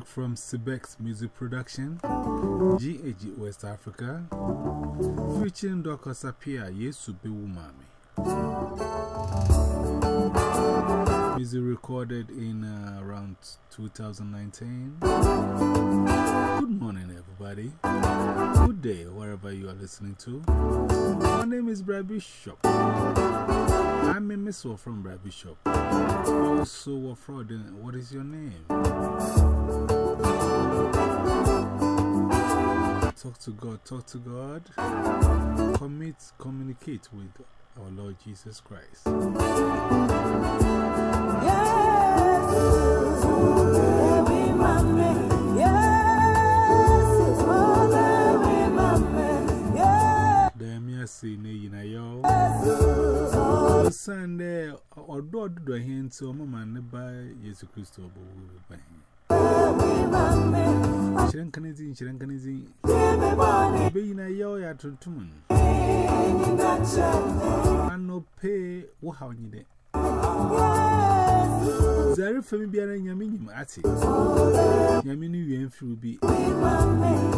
from Sibex Music Production, GAG West Africa, featuring Dr. Sapia Yesu Bewu Mami. Music recorded in uh, around 2019. Good morning, everybody. Good day, wherever you are listening to. My name is Brad Bishop. A missile from Brad Bishop. Also, what fraud. What is your name? Talk to God, talk to God. Commit, communicate with our Lord Jesus Christ. See ne na yo Sunday or do do hin so mama ne ba Yesu Kristo bo ba hin Chiran kanezi chiran kanezi Be na yo ya tuntum Ano pe wo ha onyi de Zari fami biara nyame nyim ate Nyame ni wien firu bi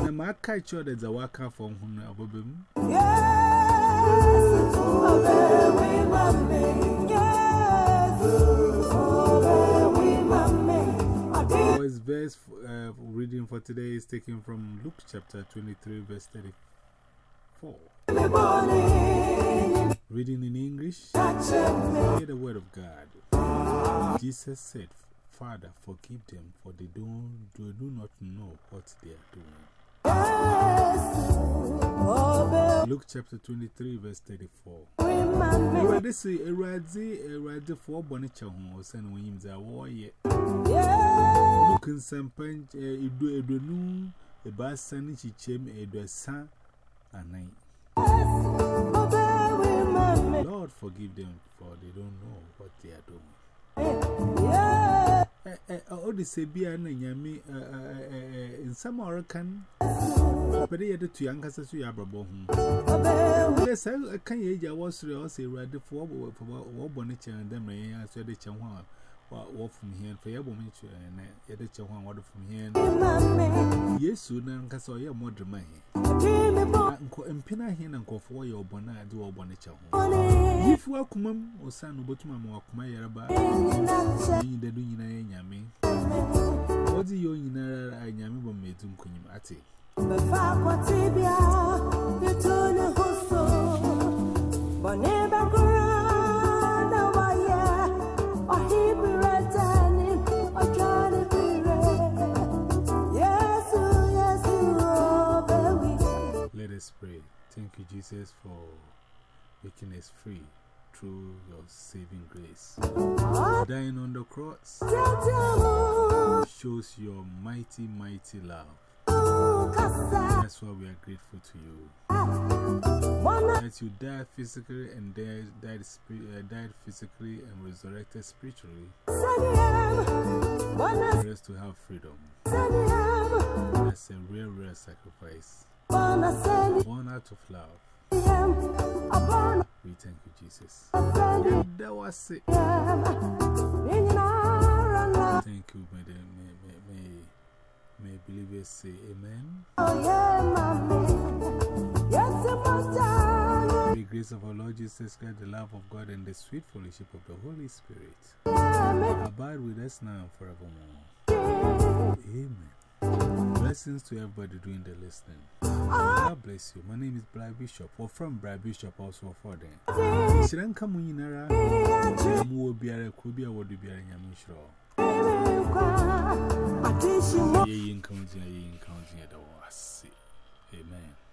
Na ma aka cho de za waka fo hu na obobem Verse uh, reading for today is taken from Luke chapter 23, verse 34. Reading in English, hear the word of God. Jesus said, Father, forgive them, for they, don't, they do not know what they are doing. Luke chapter 23, verse 34. Erade say, Erade, Erade for Bonicha, who was sent when him a warrior. Looking some punch, a do a do, a bass sunny chim, a do a son, and night. Lord, forgive them, for they don't know what they are doing. Oh, the Sabia and Yami in some Oregon, but they had to young Yabrabo. Yes, I can't age. I was also ready for what bonnet and then may answer the Chanwa. What from here for your woman and yet the Chanwa water from here. Yes, soon and Casoya more. Impina hin and for your bonnet do a bonnet. If you are come or son, but my walk my yaraba, you the doing in yammy. What do you in a yammy bomb made to Kunim Ati? Jesus, for making us free through your saving grace. Dying on the cross shows your mighty, mighty love. That's why we are grateful to you. That you died physically and died, died, uh, died physically and resurrected spiritually for us to have freedom. That's a real, real sacrifice. Born out of love. We thank you, Jesus. That was it. Thank you, may, may, may, may believers say amen. The grace of our Lord Jesus Christ, the love of God, and the sweet fellowship of the Holy Spirit abide with us now and forevermore. Amen. Blessings to everybody doing the listening. God bless you. My name is Brad Bishop, or from Brad Bishop, also for them. Shiran Kamunara, Mu Biara Kubia, what do Biara Yamishro? Ye in counting, ye in counting at the was. Amen.